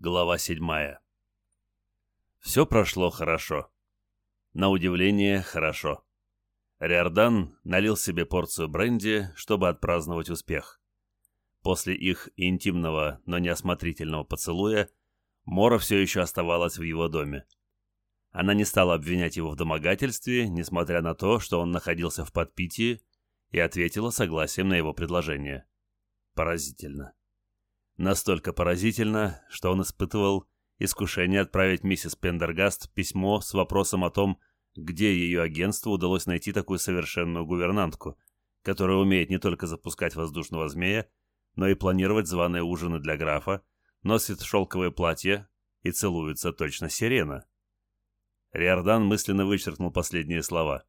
Глава седьмая. Все прошло хорошо. На удивление, хорошо. Риордан налил себе порцию бренди, чтобы отпраздновать успех. После их интимного, но неосмотрительного поцелуя Мора все еще оставалась в его доме. Она не стала обвинять его в домогательстве, несмотря на то, что он находился в подпитии, и ответила согласием на его предложение. Поразительно. Настолько поразительно, что он испытывал искушение отправить миссис Пендергаст письмо с вопросом о том, где ее агентству удалось найти такую совершенную гувернантку, которая умеет не только запускать воздушного змея, но и планировать званые ужины для графа, носит шелковое платье и целуется точно сирена. Риордан мысленно вычеркнул последние слова.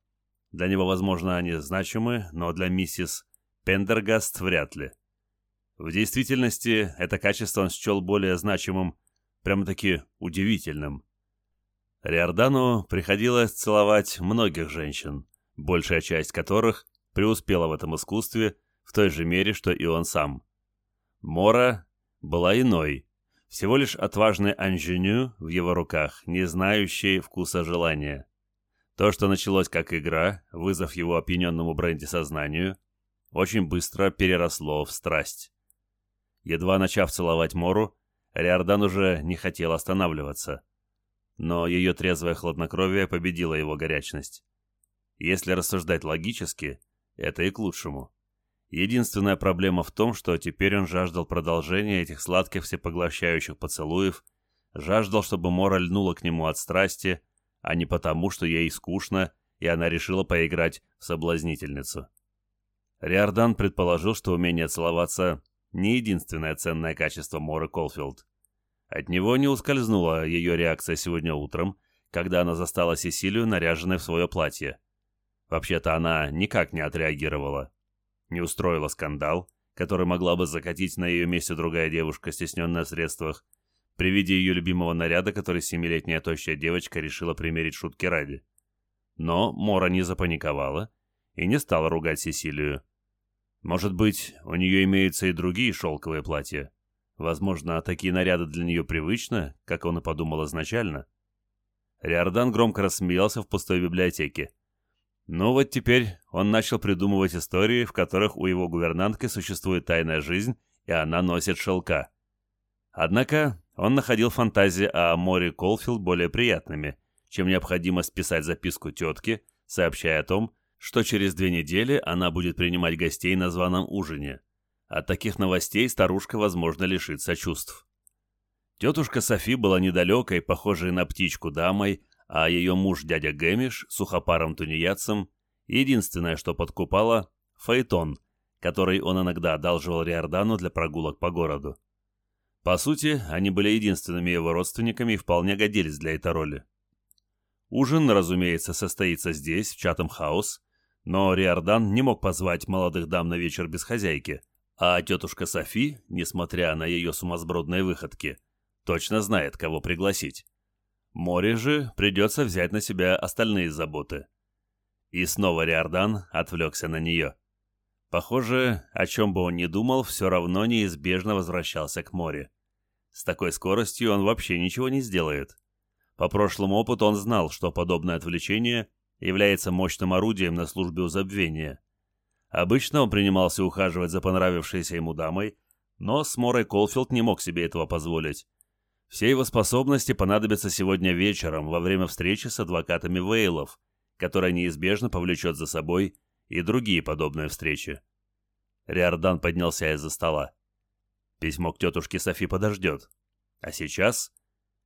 Для него, возможно, они значимы, но для миссис Пендергаст вряд ли. В действительности, это качество он счел более значимым, прямо-таки удивительным. Риордану приходилось целовать многих женщин, большая часть которых преуспела в этом искусстве в той же мере, что и он сам. Мора была иной, всего лишь отважный анженю в его руках, не знающий вкуса желания. То, что началось как игра, вызов его опьяненному бренди сознанию, очень быстро переросло в страсть. Едва начав целовать Мору, Риордан уже не хотел останавливаться. Но ее трезвое хладнокровие победило его горячность. Если рассуждать логически, это и к лучшему. Единственная проблема в том, что теперь он жаждал продолжения этих сладких всепоглощающих поцелуев, жаждал, чтобы Мора льнула к нему от страсти, а не потому, что ей скучно, и она решила поиграть в соблазнительницу. Риордан предположил, что умение целоваться – не единственное ценное качество Моры Колфилд. От него не ускользнула ее реакция сегодня утром, когда она застала Сесилию, наряженной в свое платье. Вообще-то она никак не отреагировала не устроила скандал, который могла бы закатить на ее месте другая девушка, стесненная в средствах, при виде ее любимого наряда, который семилетняя тощая девочка решила примерить шутки ради. Но Мора не запаниковала и не стала ругать Сесилию. Может быть, у нее имеются и другие шелковые платья. Возможно, такие наряды для нее привычны, как он и подумал изначально. Риордан громко рассмеялся в пустой библиотеке. Ну вот теперь он начал придумывать истории, в которых у его гувернантки существует тайная жизнь, и она носит шелка. Однако он находил фантазии о Море Колфилд более приятными, чем необходимо списать записку тетке, сообщая о том, что через две недели она будет принимать гостей на званом ужине. От таких новостей старушка, возможно, лишится чувств. Тетушка Софи была недалекой, похожей на птичку дамой, а ее муж дядя Гэмиш, сухопаром тунеядцем, единственное, что подкупало — фаэтон, который он иногда одалживал Риордану для прогулок по городу. По сути, они были единственными его родственниками и вполне годились для этой роли. Ужин, разумеется, состоится здесь, в Чатам-хаус, но Риордан не мог позвать молодых дам на вечер без хозяйки, а тетушка Софи, несмотря на ее сумасбродные выходки, точно знает, кого пригласить. Море же придется взять на себя остальные заботы. И снова Риордан отвлекся на нее. Похоже, о чем бы он ни думал, все равно неизбежно возвращался к море. С такой скоростью он вообще ничего не сделает. По прошлому опыту он знал, что подобное отвлечение является мощным орудием на службе у забвения. Обычно он принимался ухаживать за понравившейся ему дамой, но с Морой Колфилд не мог себе этого позволить. Все его способности понадобятся сегодня вечером во время встречи с адвокатами Вейлов, которая неизбежно повлечет за собой и другие подобные встречи. Риордан поднялся из-за стола. Письмо к тетушке Софи подождет. А сейчас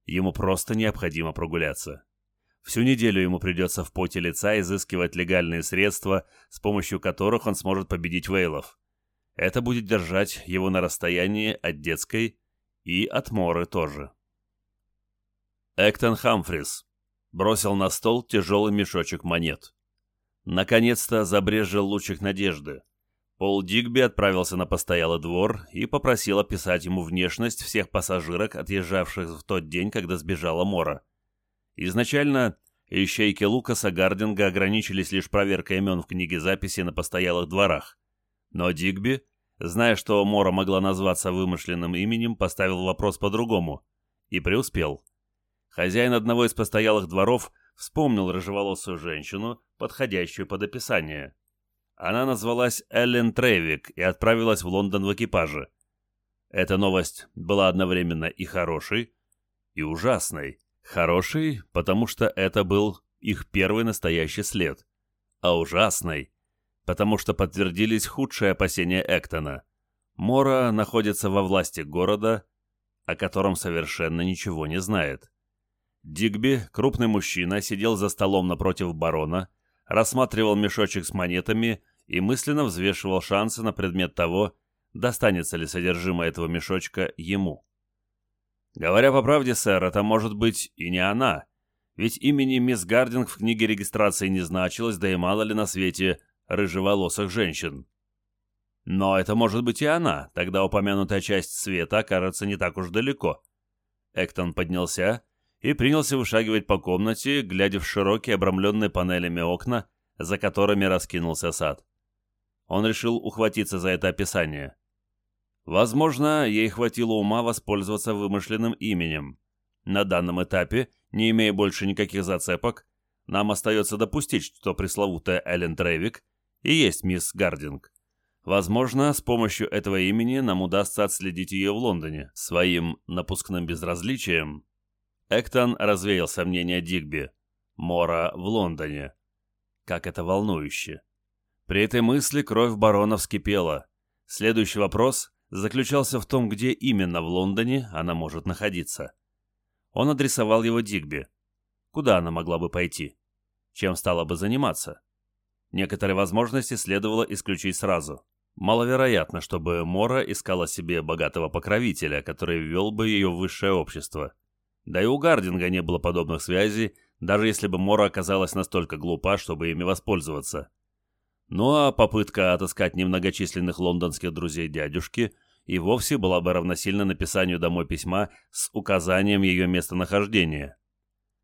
ему просто необходимо прогуляться. Всю неделю ему придется в поте лица изыскивать легальные средства, с помощью которых он сможет победить Вейлов. Это будет держать его на расстоянии от детской и от Моры тоже. Эктон Хамфрис бросил на стол тяжелый мешочек монет. Наконец-то забрежил лучик надежды. Пол Дигби отправился на постоялый двор и попросил описать ему внешность всех пассажирок, отъезжавших в тот день, когда сбежала Мора. Изначально ищейки Лукаса Гардинга ограничились лишь проверкой имен в книге записи на постоялых дворах. Но Дигби зная, что Мора могла назваться вымышленным именем, поставил вопрос по-другому и преуспел. Хозяин одного из постоялых дворов вспомнил рыжеволосую женщину, подходящую под описание. Она назвалась Эллен Трейвик и отправилась в Лондон в экипаже. Эта новость была одновременно и хорошей, и ужасной. Хорошей, потому что это был их первый настоящий след, а ужасной, потому что подтвердились худшие опасения Эктона. Мора находится во власти города, о котором совершенно ничего не знает. Дигби, крупный мужчина, сидел за столом напротив барона, рассматривал мешочек с монетами и мысленно взвешивал шансы на предмет того, достанется ли содержимое этого мешочка ему. Говоря по правде, сэр, это может быть и не она, ведь имени мисс Гардинг в книге регистрации не значилось, да и мало ли на свете рыжеволосых женщин. Но это может быть и она, тогда упомянутая часть света окажется не так уж далеко. Эктон поднялся и принялся вышагивать по комнате, глядя в широкие обрамленные панелями окна, за которыми раскинулся сад. Он решил ухватиться за это описание. Возможно, ей хватило ума воспользоваться вымышленным именем. На данном этапе, не имея больше никаких зацепок, нам остается допустить, что пресловутая Эллен Трейвик и есть мисс Гардинг. Возможно, с помощью этого имени нам удастся отследить ее в Лондоне. Своим напускным безразличием Эктон развеял сомнения Дигби. Мора в Лондоне. Как это волнующе. При этой мысли кровь барона вскипела. Следующий вопрос заключался в том, где именно в Лондоне она может находиться. Он адресовал его Дигби. Куда она могла бы пойти? Чем стала бы заниматься? Некоторые возможности следовало исключить сразу. Маловероятно, чтобы Мора искала себе богатого покровителя, который ввел бы ее в высшее общество. Да и у Гардинга не было подобных связей, даже если бы Мора оказалась настолько глупа, чтобы ими воспользоваться. Ну а попытка отыскать немногочисленных лондонских друзей дядюшки и вовсе была бы равносильна написанию домой письма с указанием ее местонахождения.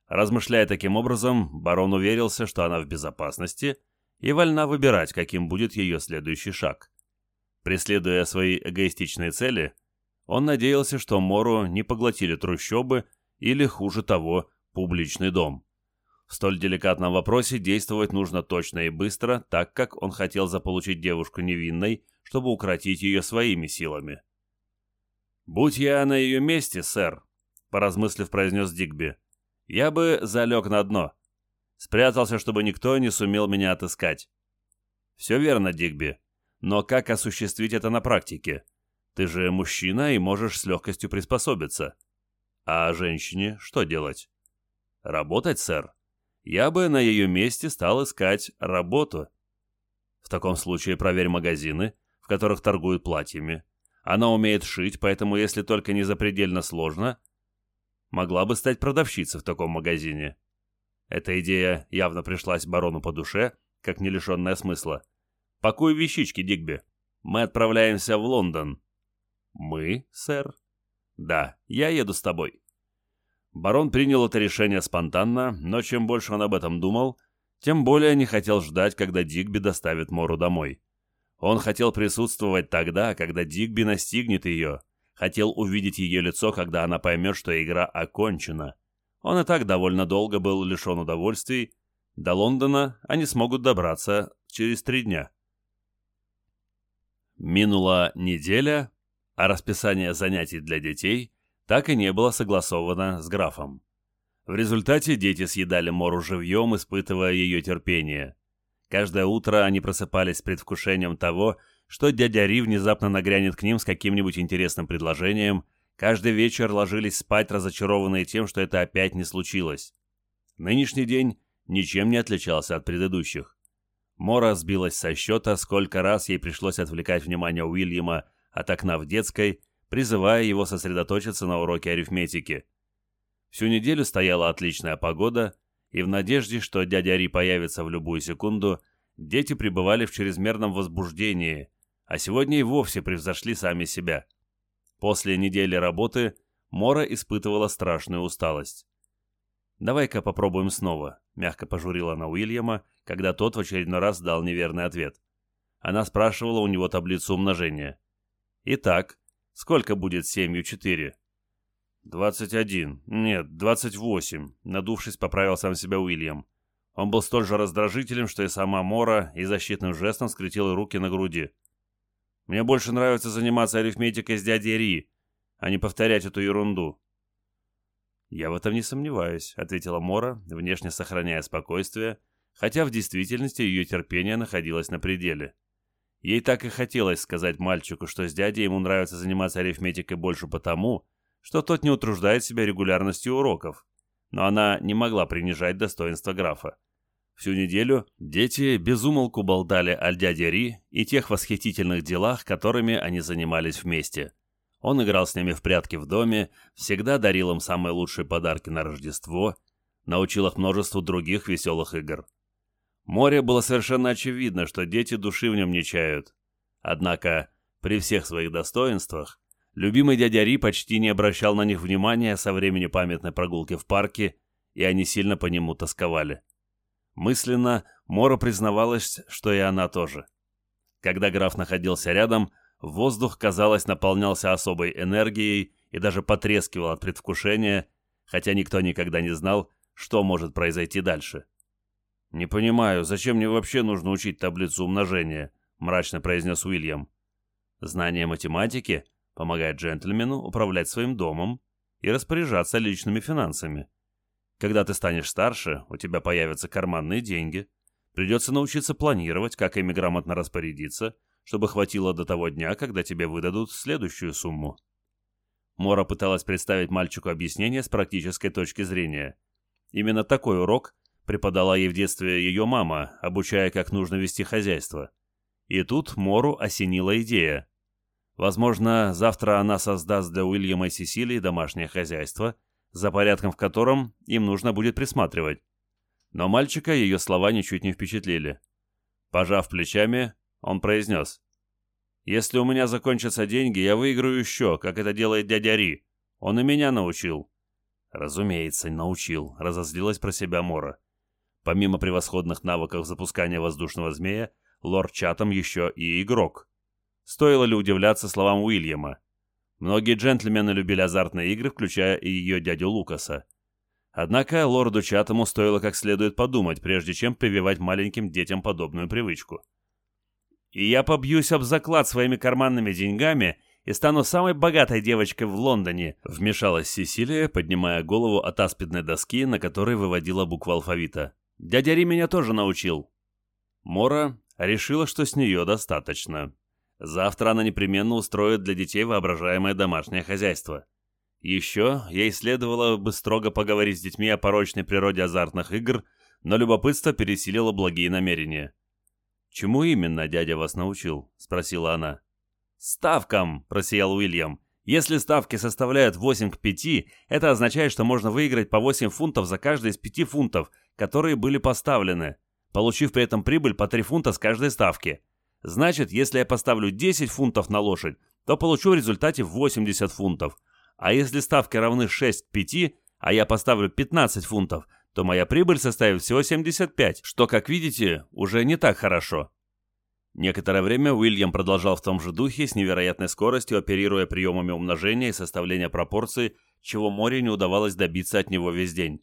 Размышляя таким образом, барон уверился, что она в безопасности и вольна выбирать, каким будет ее следующий шаг. Преследуя свои эгоистичные цели, он надеялся, что Мору не поглотили трущобы или, хуже того, публичный дом. В столь деликатном вопросе действовать нужно точно и быстро, так как он хотел заполучить девушку невинной, чтобы укротить ее своими силами. «Будь я на ее месте, сэр», — поразмыслив, произнес Дигби, — «я бы залег на дно. Спрятался, чтобы никто не сумел меня отыскать». «Все верно, Дигби. Но как осуществить это на практике? Ты же мужчина и можешь с легкостью приспособиться. А женщине что делать?» «Работать, сэр?» Я бы на ее месте стал искать работу. В таком случае проверь магазины, в которых торгуют платьями. Она умеет шить, поэтому если только не запредельно сложно, могла бы стать продавщицей в таком магазине. Эта идея явно пришлась барону по душе, как не лишенная смысла. «Пакуй вещички, Дигби. Мы отправляемся в Лондон». «Мы, сэр?» «Да, я еду с тобой». Барон принял это решение спонтанно, но чем больше он об этом думал, тем более не хотел ждать, когда Дигби доставит Мору домой. Он хотел присутствовать тогда, когда Дигби настигнет ее, хотел увидеть ее лицо, когда она поймет, что игра окончена. Он и так довольно долго был лишен удовольствий. До Лондона они смогут добраться через три дня. Минула неделя, а расписание занятий для детей так и не было согласовано с графом. В результате дети съедали Мору живьем, испытывая ее терпение. Каждое утро они просыпались с предвкушением того, что дядя Ри внезапно нагрянет к ним с каким-нибудь интересным предложением, каждый вечер ложились спать, разочарованные тем, что это опять не случилось. Нынешний день ничем не отличался от предыдущих. Мора сбилась со счета, сколько раз ей пришлось отвлекать внимание Уильяма от окна в детской, призывая его сосредоточиться на уроке арифметики. Всю неделю стояла отличная погода, и в надежде, что дядя Ри появится в любую секунду, дети пребывали в чрезмерном возбуждении, а сегодня и вовсе превзошли сами себя. После недели работы Мора испытывала страшную усталость. «Давай-ка попробуем снова», — мягко пожурила она Уильяма, когда тот в очередной раз дал неверный ответ. Она спрашивала у него таблицу умножения. «Итак, Сколько будет семью четыре? «Двадцать один. Нет, двадцать восемь», — надувшись, поправил сам себя Уильям. Он был столь же раздражителем, что и сама Мора, и защитным жестом скрестила руки на груди. «Мне больше нравится заниматься арифметикой с дядей Ри, а не повторять эту ерунду». «Я в этом не сомневаюсь», — ответила Мора, внешне сохраняя спокойствие, хотя в действительности ее терпение находилось на пределе. Ей так и хотелось сказать мальчику, что с дядей ему нравится заниматься арифметикой больше потому, что тот не утруждает себя регулярностью уроков, но она не могла принижать достоинство графа. Всю неделю дети безумолку болтали о дяде Ри и тех восхитительных делах, которыми они занимались вместе. Он играл с ними в прятки в доме, всегда дарил им самые лучшие подарки на Рождество, научил их множеству других веселых игр. Море было совершенно очевидно, что дети души в нем не чают. Однако, при всех своих достоинствах, Любимый дядя Ри почти не обращал на них внимания со времени памятной прогулки в парке, и они сильно по нему тосковали. Мысленно Мора признавалась, что и она тоже. Когда граф находился рядом, воздух, казалось, наполнялся особой энергией и даже потрескивал от предвкушения, хотя никто никогда не знал, что может произойти дальше. «Не понимаю, зачем мне вообще нужно учить таблицу умножения?» – мрачно произнес Уильям. «Знание математики – помогает джентльмену управлять своим домом и распоряжаться личными финансами. Когда ты станешь старше, у тебя появятся карманные деньги, придется научиться планировать, как ими грамотно распорядиться, чтобы хватило до того дня, когда тебе выдадут следующую сумму. Мора пыталась представить мальчику объяснение с практической точки зрения. Именно такой урок преподала ей в детстве ее мама, обучая, как нужно вести хозяйство. И тут Мору осенила идея. Возможно, завтра она создаст для Уильяма и Сесилии домашнее хозяйство, за порядком в котором им нужно будет присматривать. Но мальчика ее слова ничуть не впечатлили. Пожав плечами, он произнес. «Если у меня закончатся деньги, я выиграю еще, как это делает дядя Ри. Он и меня научил». «Разумеется, научил», — разозлилась про себя Мора. Помимо превосходных навыков запускания воздушного змея, лорд Чатом еще и игрок. Стоило ли удивляться словам Уильяма? Многие джентльмены любили азартные игры, включая и ее дядю Лукаса. Однако лорду Чатаму стоило как следует подумать, прежде чем прививать маленьким детям подобную привычку. «И я побьюсь об заклад своими карманными деньгами и стану самой богатой девочкой в Лондоне», вмешалась Сесилия, поднимая голову от аспидной доски, на которой выводила букву алфавита. «Дядя Ри меня тоже научил». Мора решила, что с нее достаточно. Завтра она непременно устроит для детей воображаемое домашнее хозяйство. Еще ей следовало бы строго поговорить с детьми о порочной природе азартных игр, но любопытство пересилило благие намерения. «Чему именно дядя вас научил?» — спросила она. «Ставкам!» — просиял Уильям. «Если ставки составляют 8 к 5, это означает, что можно выиграть по 8 фунтов за каждый из 5 фунтов, которые были поставлены, получив при этом прибыль по 3 фунта с каждой ставки. Значит, если я поставлю 10 фунтов на лошадь, то получу в результате 80 фунтов. А если ставки равны 6 к 5, а я поставлю 15 фунтов, то моя прибыль составит всего 75, что, как видите, уже не так хорошо. Некоторое время Уильям продолжал в том же духе, с невероятной скоростью оперируя приемами умножения и составления пропорций, чего море не удавалось добиться от него весь день.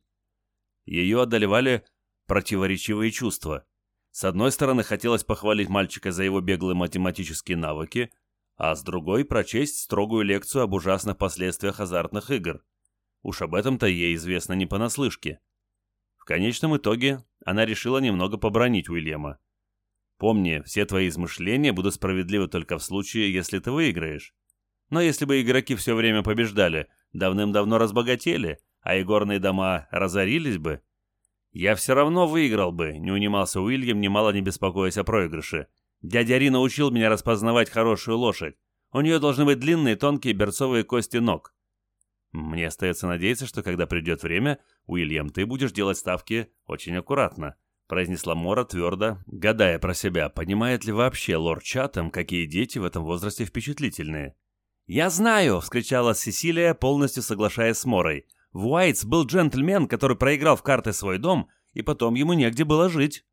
Ее одолевали противоречивые чувства – с одной стороны, хотелось похвалить мальчика за его беглые математические навыки, а с другой – прочесть строгую лекцию об ужасных последствиях азартных игр. Уж об этом-то ей известно не понаслышке. В конечном итоге она решила немного побронить Уильяма. «Помни, все твои измышления будут справедливы только в случае, если ты выиграешь. Но если бы игроки все время побеждали, давным-давно разбогатели, а игорные дома разорились бы, «Я все равно выиграл бы», — не унимался Уильям, немало не беспокоясь о проигрыше. «Дядя Ри научил меня распознавать хорошую лошадь. У нее должны быть длинные тонкие берцовые кости ног». «Мне остается надеяться, что когда придет время, Уильям, ты будешь делать ставки очень аккуратно», — произнесла Мора твердо, гадая про себя, понимает ли вообще лорд Чатам, какие дети в этом возрасте впечатлительные. «Я знаю!» — вскричала Сесилия, полностью соглашаясь с Морой. Уайтс был джентльмен, который проиграл в карты свой дом, и потом ему негде было жить.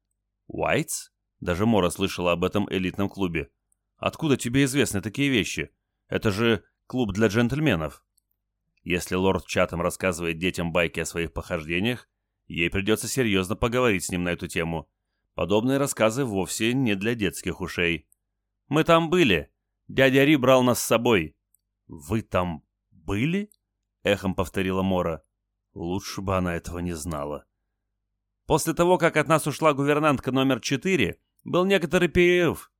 Уайтс? Даже Мора слышала об этом элитном клубе. Откуда тебе известны такие вещи? Это же клуб для джентльменов. Если лорд Чатам рассказывает детям байки о своих похождениях, ей придется серьезно поговорить с ним на эту тему. Подобные рассказы вовсе не для детских ушей. «Мы там были. Дядя Ри брал нас с собой». «Вы там были?» — эхом повторила Мора. Лучше бы она этого не знала. После того, как от нас ушла гувернантка номер четыре, был некоторый перерыв,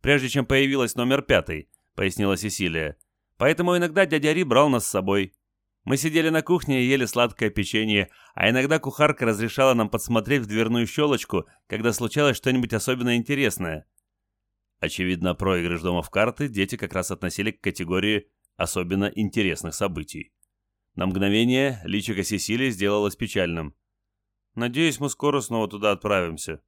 прежде чем появилась номер пятый, пояснила Сесилия. Поэтому иногда дядя Ри брал нас с собой. Мы сидели на кухне и ели сладкое печенье, а иногда кухарка разрешала нам подсмотреть в дверную щелочку, когда случалось что-нибудь особенно интересное. Очевидно, проигрыш дома в карты дети как раз относили к категории особенно интересных событий. На мгновение личико Сесилии сделалось печальным. «Надеюсь, мы скоро снова туда отправимся.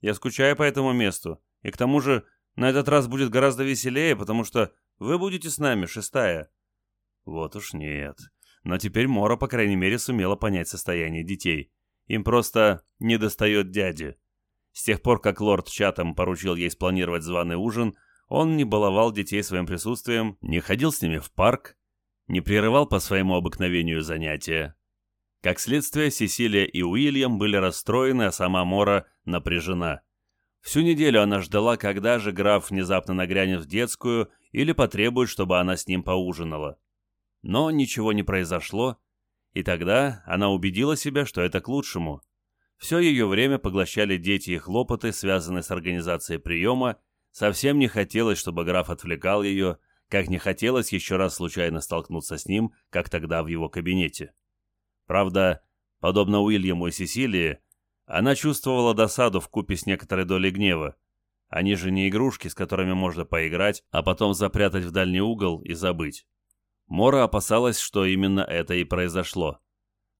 Я скучаю по этому месту, и к тому же на этот раз будет гораздо веселее, потому что вы будете с нами, шестая». Вот уж нет. Но теперь Мора, по крайней мере, сумела понять состояние детей. Им просто не достает дяди. С тех пор, как лорд Чатам поручил ей спланировать званый ужин, он не баловал детей своим присутствием, не ходил с ними в парк, не прерывал по своему обыкновению занятия. Как следствие, Сесилия и Уильям были расстроены, а сама Мора напряжена. Всю неделю она ждала, когда же граф внезапно нагрянет в детскую или потребует, чтобы она с ним поужинала. Но ничего не произошло, и тогда она убедила себя, что это к лучшему. Все ее время поглощали дети и хлопоты, связанные с организацией приема, совсем не хотелось, чтобы граф отвлекал ее, как не хотелось еще раз случайно столкнуться с ним, как тогда в его кабинете. Правда, подобно Уильяму и Сесилии, она чувствовала досаду в купе с некоторой долей гнева. Они же не игрушки, с которыми можно поиграть, а потом запрятать в дальний угол и забыть. Мора опасалась, что именно это и произошло.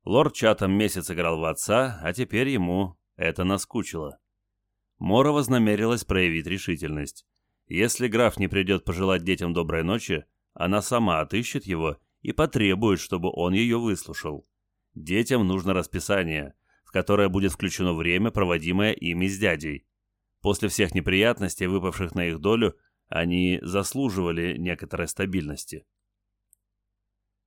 Лорд Чатам месяц играл в отца, а теперь ему это наскучило. Мора вознамерилась проявить решительность. Если граф не придет пожелать детям доброй ночи, она сама отыщет его и потребует, чтобы он ее выслушал. Детям нужно расписание, в которое будет включено время, проводимое ими с дядей. После всех неприятностей, выпавших на их долю, они заслуживали некоторой стабильности.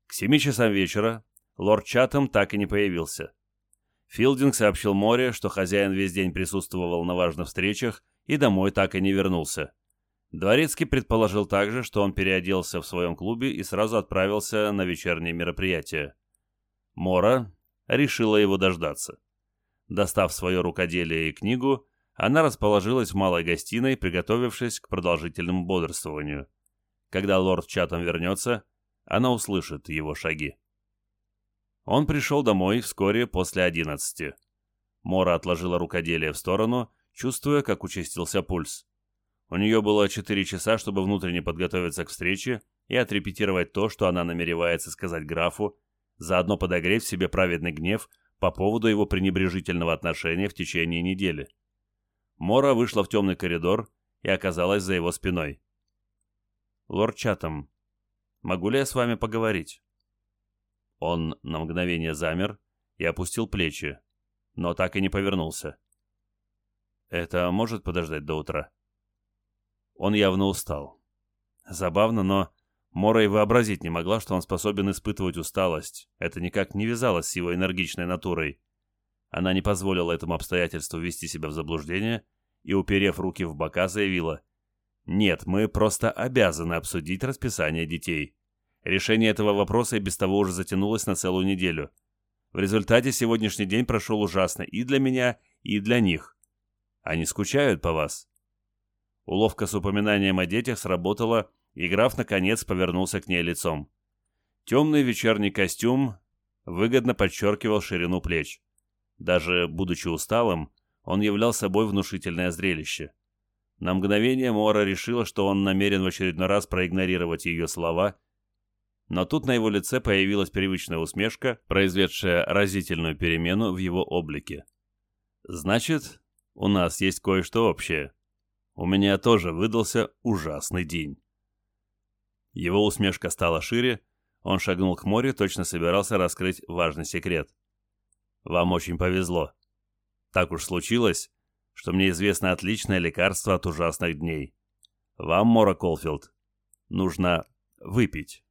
К семи часам вечера лорд Чатам так и не появился. Филдинг сообщил Море, что хозяин весь день присутствовал на важных встречах и домой так и не вернулся. Дворецкий предположил также, что он переоделся в своем клубе и сразу отправился на вечернее мероприятие. Мора решила его дождаться. Достав свое рукоделие и книгу, она расположилась в малой гостиной, приготовившись к продолжительному бодрствованию. Когда лорд Чатам вернется, она услышит его шаги. Он пришел домой вскоре после одиннадцати. Мора отложила рукоделие в сторону, чувствуя, как участился пульс. У нее было четыре часа, чтобы внутренне подготовиться к встрече и отрепетировать то, что она намеревается сказать графу, заодно подогреть в себе праведный гнев по поводу его пренебрежительного отношения в течение недели. Мора вышла в темный коридор и оказалась за его спиной. «Лорд Чатам, могу ли я с вами поговорить?» Он на мгновение замер и опустил плечи, но так и не повернулся. «Это может подождать до утра?» Он явно устал. Забавно, но Мора и вообразить не могла, что он способен испытывать усталость. Это никак не вязалось с его энергичной натурой. Она не позволила этому обстоятельству ввести себя в заблуждение и, уперев руки в бока, заявила «Нет, мы просто обязаны обсудить расписание детей. Решение этого вопроса и без того уже затянулось на целую неделю. В результате сегодняшний день прошел ужасно и для меня, и для них. Они скучают по вас». Уловка с упоминанием о детях сработала, и граф наконец повернулся к ней лицом. Темный вечерний костюм выгодно подчеркивал ширину плеч. Даже будучи усталым, он являл собой внушительное зрелище. На мгновение Мора решила, что он намерен в очередной раз проигнорировать ее слова, но тут на его лице появилась привычная усмешка, произведшая разительную перемену в его облике. «Значит, у нас есть кое-что общее», у меня тоже выдался ужасный день. Его усмешка стала шире, он шагнул к морю, точно собирался раскрыть важный секрет. Вам очень повезло. Так уж случилось, что мне известно отличное лекарство от ужасных дней. Вам, Мора Колфилд, нужно выпить.